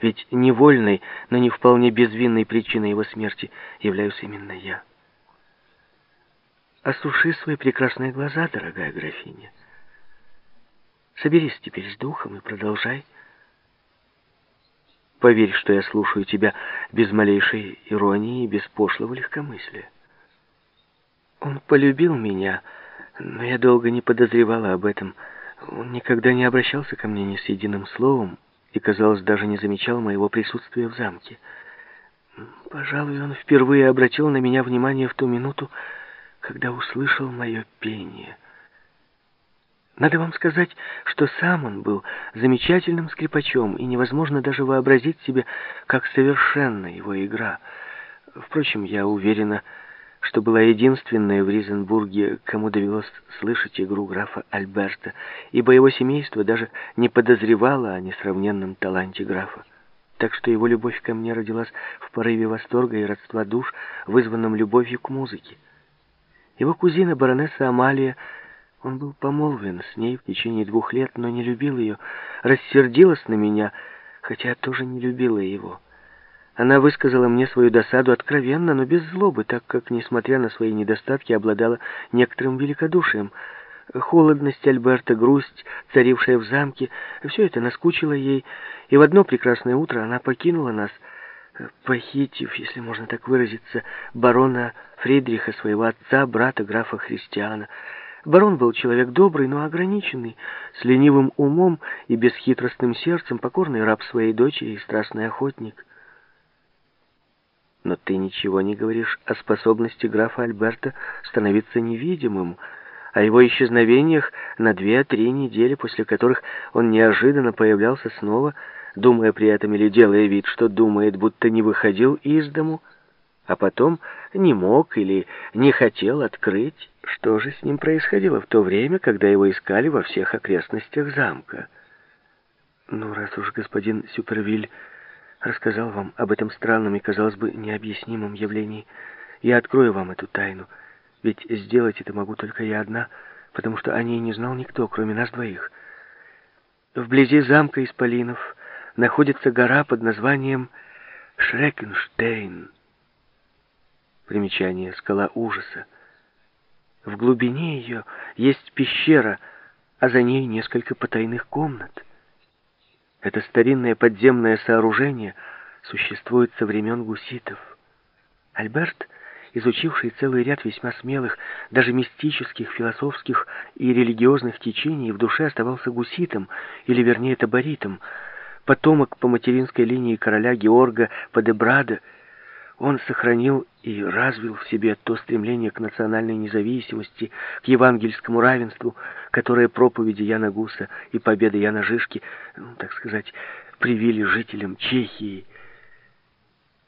Ведь невольной, но не вполне безвинной причиной его смерти являюсь именно я. Осуши свои прекрасные глаза, дорогая графиня. Соберись теперь с духом и продолжай. Поверь, что я слушаю тебя без малейшей иронии и без пошлого легкомыслия. Он полюбил меня, но я долго не подозревала об этом. Он никогда не обращался ко мне ни с единым словом и, казалось, даже не замечал моего присутствия в замке. Пожалуй, он впервые обратил на меня внимание в ту минуту, когда услышал мое пение. Надо вам сказать, что сам он был замечательным скрипачом, и невозможно даже вообразить себе, как совершенна его игра. Впрочем, я уверена, что была единственная в Ризенбурге, кому довелось слышать игру графа Альберта, ибо его семейство даже не подозревало о несравненном таланте графа. Так что его любовь ко мне родилась в порыве восторга и родства душ, вызванном любовью к музыке. Его кузина, баронесса Амалия, он был помолвлен с ней в течение двух лет, но не любил ее, рассердилась на меня, хотя тоже не любила его. Она высказала мне свою досаду откровенно, но без злобы, так как, несмотря на свои недостатки, обладала некоторым великодушием. Холодность Альберта, грусть, царившая в замке, все это наскучило ей, и в одно прекрасное утро она покинула нас, похитив, если можно так выразиться, барона Фридриха, своего отца, брата графа Христиана. Барон был человек добрый, но ограниченный, с ленивым умом и бесхитростным сердцем, покорный раб своей дочери и страстный охотник. Но ты ничего не говоришь о способности графа Альберта становиться невидимым, о его исчезновениях на две-три недели, после которых он неожиданно появлялся снова, думая при этом или делая вид, что думает, будто не выходил из дому, а потом не мог или не хотел открыть, что же с ним происходило в то время, когда его искали во всех окрестностях замка. Ну, раз уж господин Сюпервиль рассказал вам об этом странном и, казалось бы, необъяснимом явлении, я открою вам эту тайну, ведь сделать это могу только я одна, потому что о ней не знал никто, кроме нас двоих. Вблизи замка Исполинов находится гора под названием Шрекенштейн. Примечание «Скала ужаса». В глубине ее есть пещера, а за ней несколько потайных комнат. Это старинное подземное сооружение существует со времен гуситов. Альберт, изучивший целый ряд весьма смелых, даже мистических, философских и религиозных течений, в душе оставался гуситом, или вернее таборитом, потомок по материнской линии короля Георга Падебрада, он сохранил и развил в себе то стремление к национальной независимости, к евангельскому равенству, которое проповеди Яна Гуса и победы Яна Жишки, ну, так сказать, привили жителям Чехии.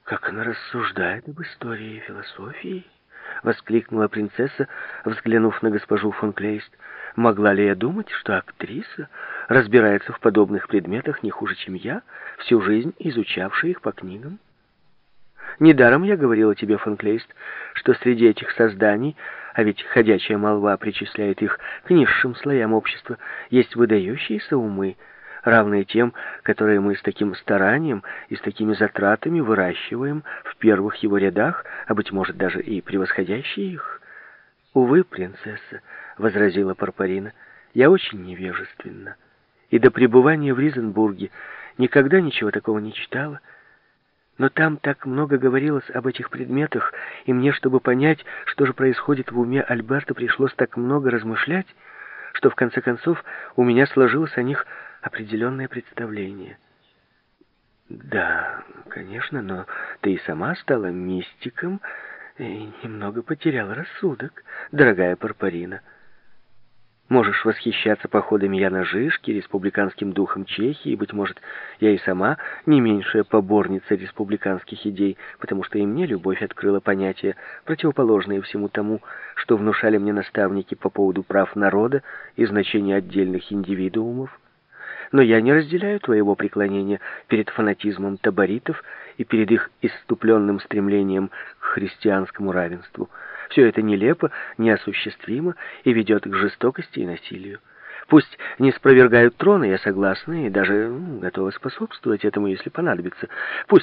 «Как она рассуждает об истории и философии?» — воскликнула принцесса, взглянув на госпожу фон Клейст. «Могла ли я думать, что актриса разбирается в подобных предметах не хуже, чем я, всю жизнь изучавшая их по книгам?» Недаром я говорила тебе, Фонклейст, что среди этих созданий, а ведь ходячая молва причисляет их к низшим слоям общества, есть выдающиеся умы, равные тем, которые мы с таким старанием и с такими затратами выращиваем в первых его рядах, а, быть может, даже и превосходящие их. «Увы, принцесса», — возразила Парпарина, — «я очень невежественна, и до пребывания в Ризенбурге никогда ничего такого не читала». Но там так много говорилось об этих предметах, и мне, чтобы понять, что же происходит в уме Альберта, пришлось так много размышлять, что в конце концов у меня сложилось о них определенное представление. Да, конечно, но ты и сама стала мистиком и немного потеряла рассудок, дорогая Парпарина. Можешь восхищаться походами Яна Жишки, республиканским духом Чехии, быть может, я и сама не меньшая поборница республиканских идей, потому что и мне любовь открыла понятия, противоположные всему тому, что внушали мне наставники по поводу прав народа и значения отдельных индивидуумов. Но я не разделяю твоего преклонения перед фанатизмом таборитов и перед их иступленным стремлением к христианскому равенству. Все это нелепо, неосуществимо и ведет к жестокости и насилию. Пусть не спровергают трона, я согласна и даже ну, готова способствовать этому, если понадобится. Пусть